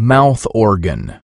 Mouth organ.